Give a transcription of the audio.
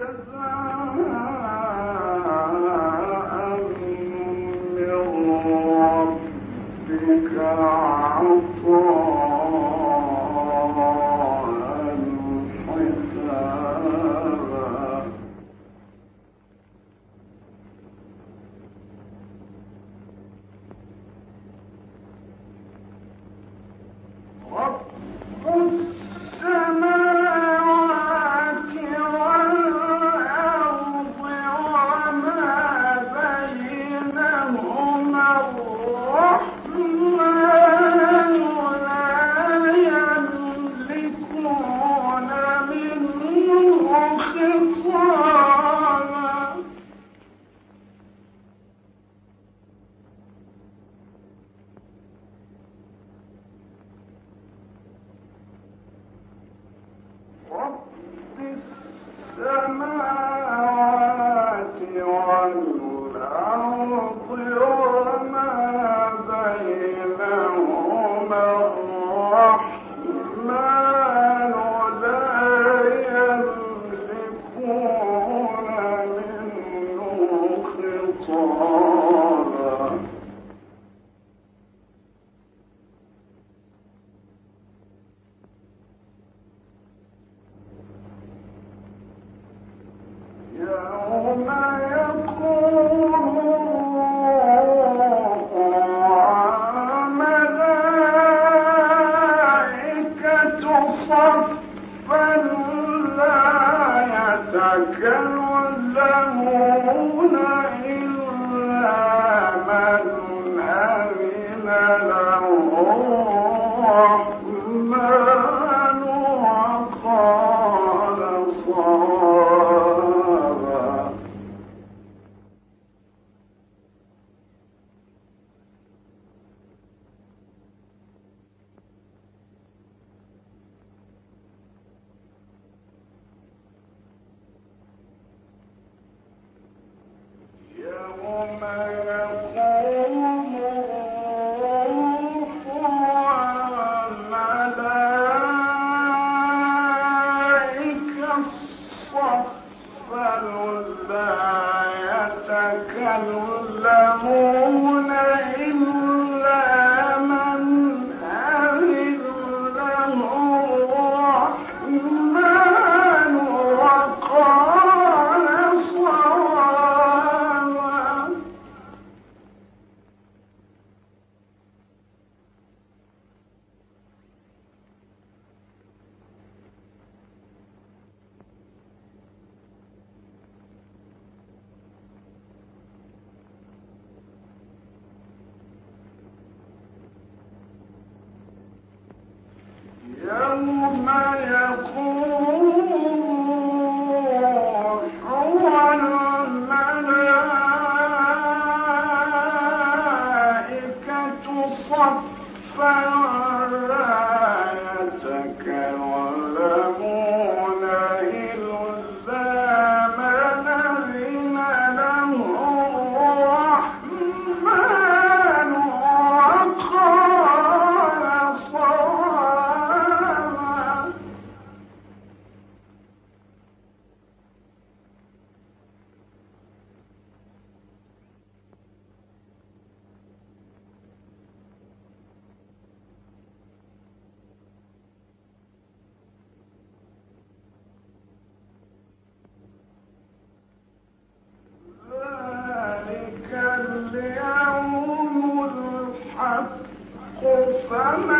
جزاء canoa ஆனந்தமா